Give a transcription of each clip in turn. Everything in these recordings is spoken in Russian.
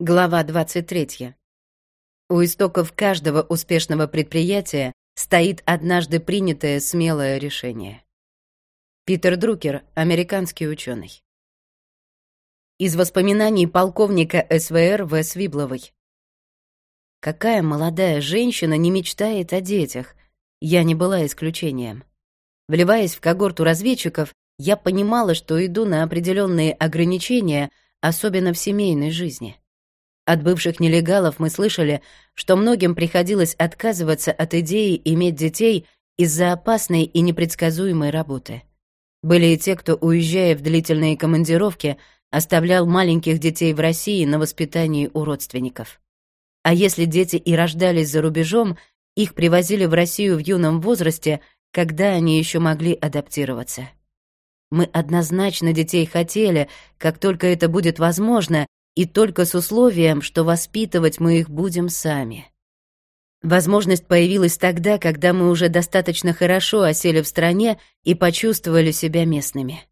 Глава 23. У истоков каждого успешного предприятия стоит однажды принятое смелое решение. Питер Друкер, американский ученый. Из воспоминаний полковника СВР В. Свибловой. Какая молодая женщина не мечтает о детях? Я не была исключением. Вливаясь в когорту разведчиков, я понимала, что иду на определенные ограничения, особенно в семейной жизни. От бывших нелегалов мы слышали, что многим приходилось отказываться от идеи иметь детей из-за опасной и непредсказуемой работы. Были и те, кто, уезжая в длительные командировки, оставлял маленьких детей в России на воспитании у родственников. А если дети и рождались за рубежом, их привозили в Россию в юном возрасте, когда они еще могли адаптироваться. Мы однозначно детей хотели, как только это будет возможно, и только с условием, что воспитывать мы их будем сами. Возможность появилась тогда, когда мы уже достаточно хорошо осели в стране и почувствовали себя местными.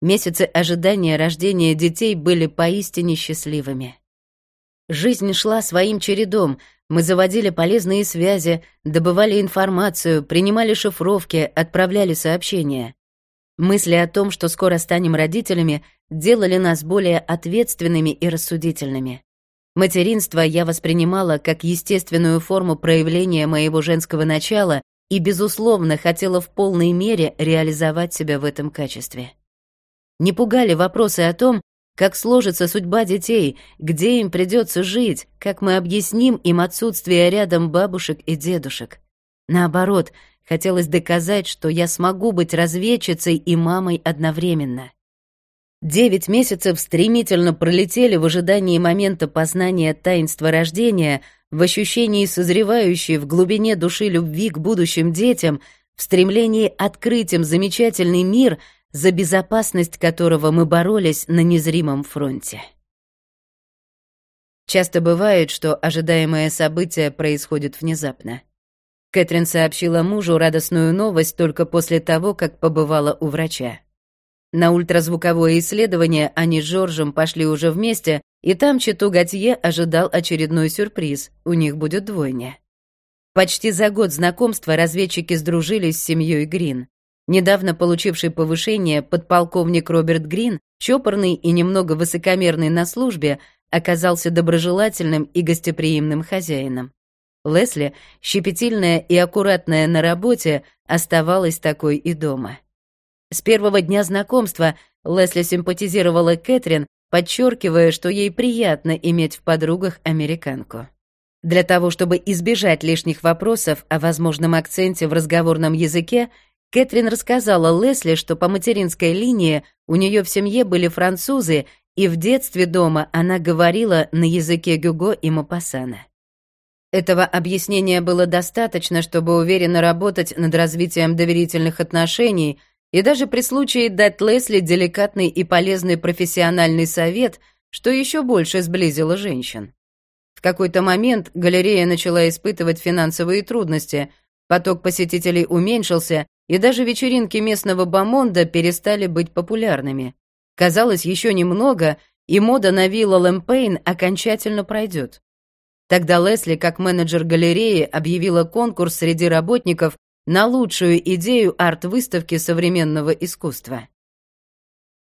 Месяцы ожидания рождения детей были поистине счастливыми. Жизнь шла своим чередом, мы заводили полезные связи, добывали информацию, принимали шифровки, отправляли сообщения. Мысли о том, что скоро станем родителями, делали нас более ответственными и рассудительными. Материнство я воспринимала как естественную форму проявления моего женского начала и, безусловно, хотела в полной мере реализовать себя в этом качестве. Не пугали вопросы о том, как сложится судьба детей, где им придется жить, как мы объясним им отсутствие рядом бабушек и дедушек. Наоборот, Хотелось доказать, что я смогу быть разведчицей и мамой одновременно. Девять месяцев стремительно пролетели в ожидании момента познания таинства рождения, в ощущении созревающей в глубине души любви к будущим детям, в стремлении открыть им замечательный мир, за безопасность которого мы боролись на незримом фронте. Часто бывает, что ожидаемое событие происходит внезапно. Кэтрин сообщила мужу радостную новость только после того, как побывала у врача. На ультразвуковое исследование они с Жоржем пошли уже вместе, и там Читу Готье ожидал очередной сюрприз, у них будет двойня. Почти за год знакомства разведчики сдружились с семьей Грин. Недавно получивший повышение подполковник Роберт Грин, чопорный и немного высокомерный на службе, оказался доброжелательным и гостеприимным хозяином. Лесли, щепетильная и аккуратная на работе, оставалась такой и дома. С первого дня знакомства Лесли симпатизировала Кэтрин, подчеркивая, что ей приятно иметь в подругах американку. Для того, чтобы избежать лишних вопросов о возможном акценте в разговорном языке, Кэтрин рассказала Лесли, что по материнской линии у нее в семье были французы, и в детстве дома она говорила на языке Гюго и Мопассана. Этого объяснения было достаточно, чтобы уверенно работать над развитием доверительных отношений и даже при случае дать Лесли деликатный и полезный профессиональный совет, что еще больше сблизило женщин. В какой-то момент галерея начала испытывать финансовые трудности, поток посетителей уменьшился, и даже вечеринки местного бомонда перестали быть популярными. Казалось, еще немного, и мода на вилла Лэмпейн окончательно пройдет. Тогда Лесли, как менеджер галереи, объявила конкурс среди работников на лучшую идею арт-выставки современного искусства.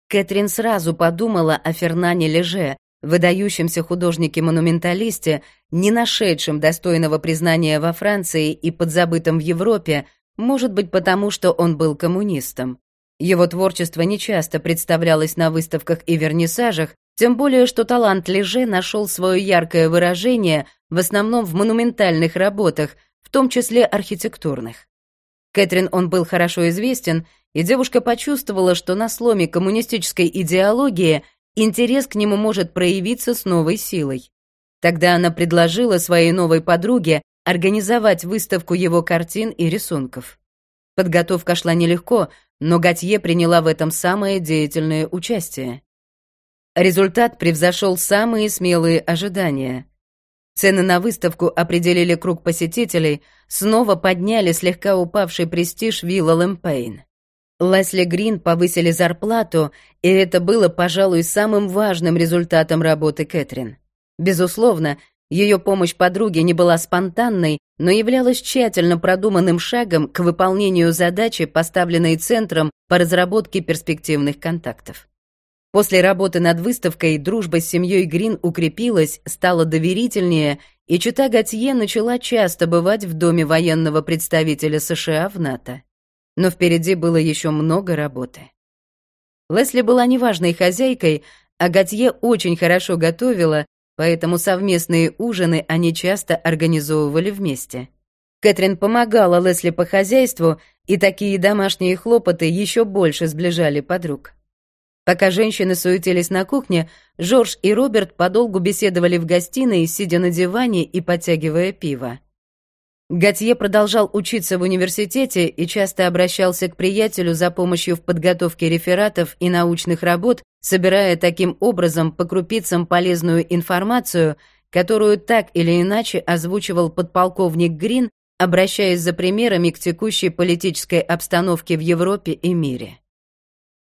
Кэтрин сразу подумала о Фернане Леже, выдающемся художнике-монументалисте, не нашедшем достойного признания во Франции и подзабытом в Европе, может быть, потому что он был коммунистом. Его творчество нечасто представлялось на выставках и вернисажах, тем более, что талант Леже нашел свое яркое выражение в основном в монументальных работах, в том числе архитектурных. Кэтрин он был хорошо известен, и девушка почувствовала, что на сломе коммунистической идеологии интерес к нему может проявиться с новой силой. Тогда она предложила своей новой подруге организовать выставку его картин и рисунков. Подготовка шла нелегко, но Готье приняла в этом самое деятельное участие. Результат превзошел самые смелые ожидания. Цены на выставку определили круг посетителей, снова подняли слегка упавший престиж вилла Лэмпейн. Лесли Грин повысили зарплату, и это было, пожалуй, самым важным результатом работы Кэтрин. Безусловно, ее помощь подруге не была спонтанной, но являлась тщательно продуманным шагом к выполнению задачи, поставленной Центром по разработке перспективных контактов. После работы над выставкой дружба с семьей Грин укрепилась, стала доверительнее, и чита Готье начала часто бывать в доме военного представителя США в НАТО. Но впереди было еще много работы. Лесли была неважной хозяйкой, а Готье очень хорошо готовила, поэтому совместные ужины они часто организовывали вместе. Кэтрин помогала Лесли по хозяйству, и такие домашние хлопоты еще больше сближали подруг. Пока женщины суетились на кухне, Жорж и Роберт подолгу беседовали в гостиной, сидя на диване и подтягивая пиво. Готье продолжал учиться в университете и часто обращался к приятелю за помощью в подготовке рефератов и научных работ, собирая таким образом по крупицам полезную информацию, которую так или иначе озвучивал подполковник Грин, обращаясь за примерами к текущей политической обстановке в Европе и мире.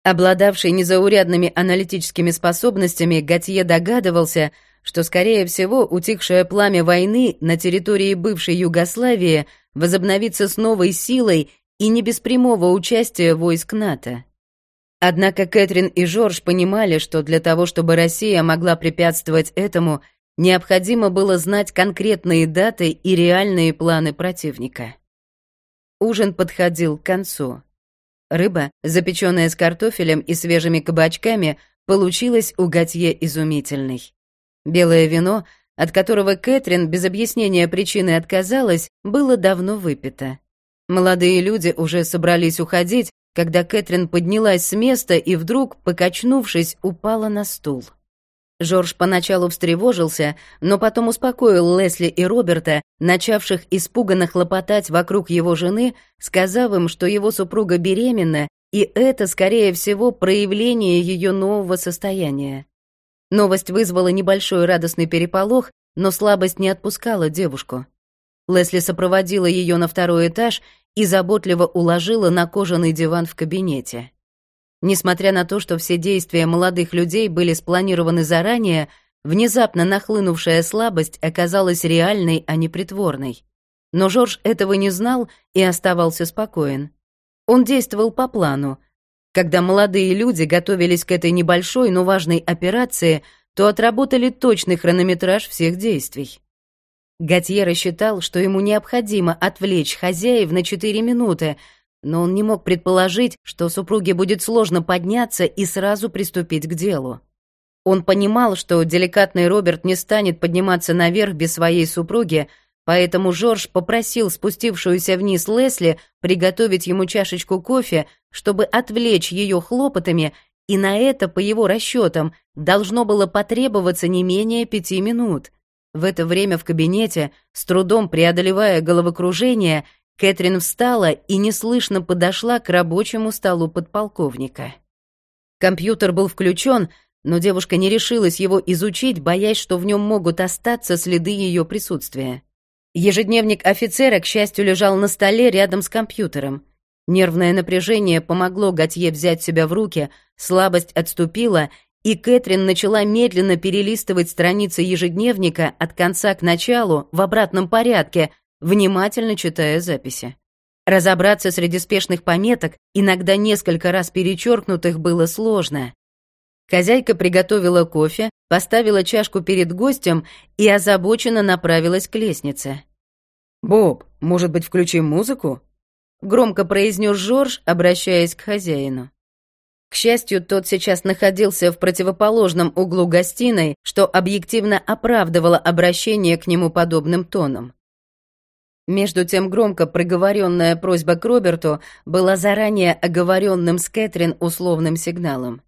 Обладавший незаурядными аналитическими способностями, Готье догадывался, что, скорее всего, утихшее пламя войны на территории бывшей Югославии возобновится с новой силой и не без прямого участия войск НАТО. Однако Кэтрин и Жорж понимали, что для того, чтобы Россия могла препятствовать этому, необходимо было знать конкретные даты и реальные планы противника. Ужин подходил к концу. Рыба, запеченная с картофелем и свежими кабачками, получилась у Готье изумительной. Белое вино, от которого Кэтрин без объяснения причины отказалась, было давно выпито. Молодые люди уже собрались уходить, когда Кэтрин поднялась с места и вдруг, покачнувшись, упала на стул. Жорж поначалу встревожился, но потом успокоил Лесли и Роберта, начавших испуганно хлопотать вокруг его жены, сказав им, что его супруга беременна, и это, скорее всего, проявление ее нового состояния. Новость вызвала небольшой радостный переполох, но слабость не отпускала девушку. Лесли сопроводила ее на второй этаж и заботливо уложила на кожаный диван в кабинете. Несмотря на то, что все действия молодых людей были спланированы заранее, внезапно нахлынувшая слабость оказалась реальной, а не притворной. Но Жорж этого не знал и оставался спокоен. Он действовал по плану. Когда молодые люди готовились к этой небольшой, но важной операции, то отработали точный хронометраж всех действий. Готье рассчитал, что ему необходимо отвлечь хозяев на 4 минуты, но он не мог предположить, что супруге будет сложно подняться и сразу приступить к делу. Он понимал, что деликатный Роберт не станет подниматься наверх без своей супруги, поэтому Жорж попросил спустившуюся вниз Лесли приготовить ему чашечку кофе, чтобы отвлечь ее хлопотами, и на это, по его расчетам, должно было потребоваться не менее пяти минут. В это время в кабинете, с трудом преодолевая головокружение, Кэтрин встала и неслышно подошла к рабочему столу подполковника. Компьютер был включен, но девушка не решилась его изучить, боясь, что в нем могут остаться следы ее присутствия. Ежедневник офицера, к счастью, лежал на столе рядом с компьютером. Нервное напряжение помогло Готье взять себя в руки, слабость отступила, и Кэтрин начала медленно перелистывать страницы ежедневника от конца к началу в обратном порядке, внимательно читая записи. Разобраться среди спешных пометок, иногда несколько раз перечеркнутых, было сложно. Хозяйка приготовила кофе, поставила чашку перед гостем и озабоченно направилась к лестнице. «Боб, может быть, включим музыку?» — громко произнес Жорж, обращаясь к хозяину. К счастью, тот сейчас находился в противоположном углу гостиной, что объективно оправдывало обращение к нему подобным тоном. Между тем громко проговоренная просьба к Роберту была заранее оговоренным с Кэтрин условным сигналом.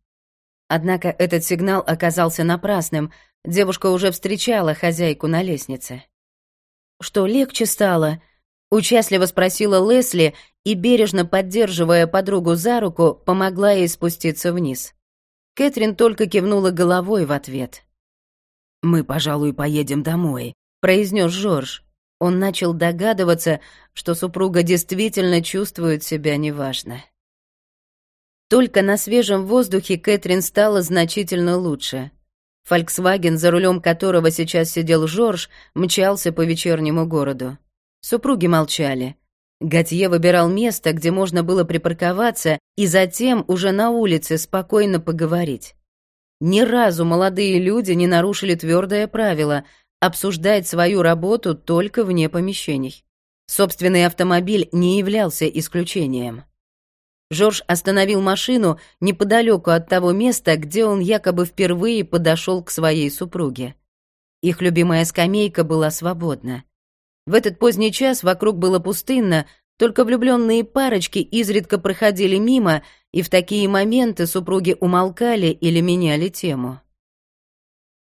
Однако этот сигнал оказался напрасным, девушка уже встречала хозяйку на лестнице. «Что, легче стало?» — участливо спросила Лесли и, бережно поддерживая подругу за руку, помогла ей спуститься вниз. Кэтрин только кивнула головой в ответ. «Мы, пожалуй, поедем домой», — произнес Жорж. Он начал догадываться, что супруга действительно чувствует себя неважно. Только на свежем воздухе Кэтрин стала значительно лучше. Фольксваген, за рулем которого сейчас сидел Жорж, мчался по вечернему городу. Супруги молчали. Готье выбирал место, где можно было припарковаться, и затем уже на улице спокойно поговорить. Ни разу молодые люди не нарушили твердое правило обсуждать свою работу только вне помещений. Собственный автомобиль не являлся исключением. Жорж остановил машину неподалеку от того места, где он якобы впервые подошел к своей супруге. Их любимая скамейка была свободна. В этот поздний час вокруг было пустынно, только влюбленные парочки изредка проходили мимо, и в такие моменты супруги умолкали или меняли тему.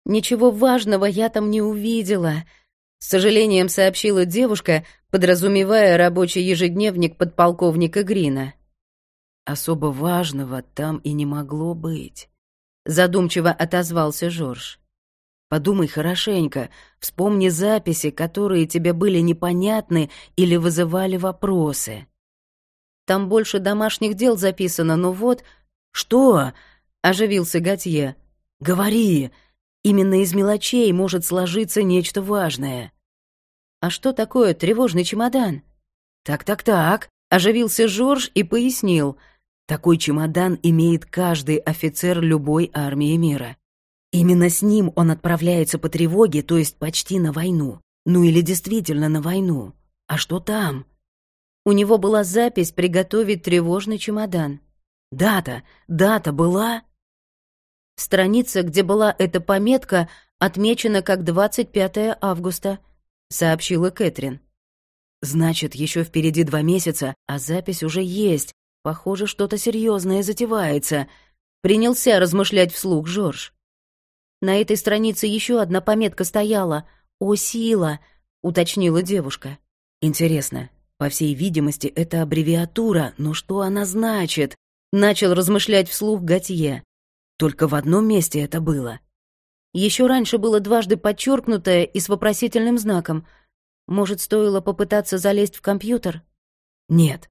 «Ничего важного я там не увидела», — с сожалением сообщила девушка, подразумевая рабочий ежедневник подполковника Грина. Особо важного там и не могло быть. Задумчиво отозвался Жорж. Подумай хорошенько, вспомни записи, которые тебе были непонятны или вызывали вопросы. Там больше домашних дел записано, но вот... Что? Оживился Готье. Говори. Именно из мелочей может сложиться нечто важное. А что такое тревожный чемодан? Так-так-так. Оживился Жорж и пояснил — такой чемодан имеет каждый офицер любой армии мира. Именно с ним он отправляется по тревоге, то есть почти на войну. Ну или действительно на войну. А что там? У него была запись приготовить тревожный чемодан. Дата, дата была? Страница, где была эта пометка, отмечена как 25 августа, сообщила Кэтрин. Значит, еще впереди два месяца, а запись уже есть, Похоже, что-то серьезное затевается. Принялся размышлять вслух Жорж. На этой странице еще одна пометка стояла. «О, сила!» — уточнила девушка. «Интересно, по всей видимости, это аббревиатура, но что она значит?» Начал размышлять вслух Готье. Только в одном месте это было. Еще раньше было дважды подчеркнутое и с вопросительным знаком. Может, стоило попытаться залезть в компьютер? Нет,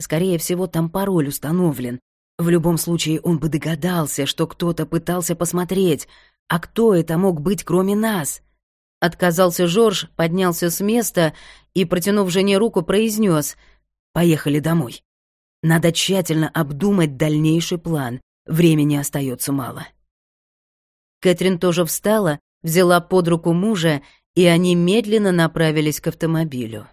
Скорее всего, там пароль установлен. В любом случае, он бы догадался, что кто-то пытался посмотреть. А кто это мог быть, кроме нас? Отказался Жорж, поднялся с места и, протянув жене руку, произнес: «Поехали домой. Надо тщательно обдумать дальнейший план. Времени остается мало». Кэтрин тоже встала, взяла под руку мужа, и они медленно направились к автомобилю.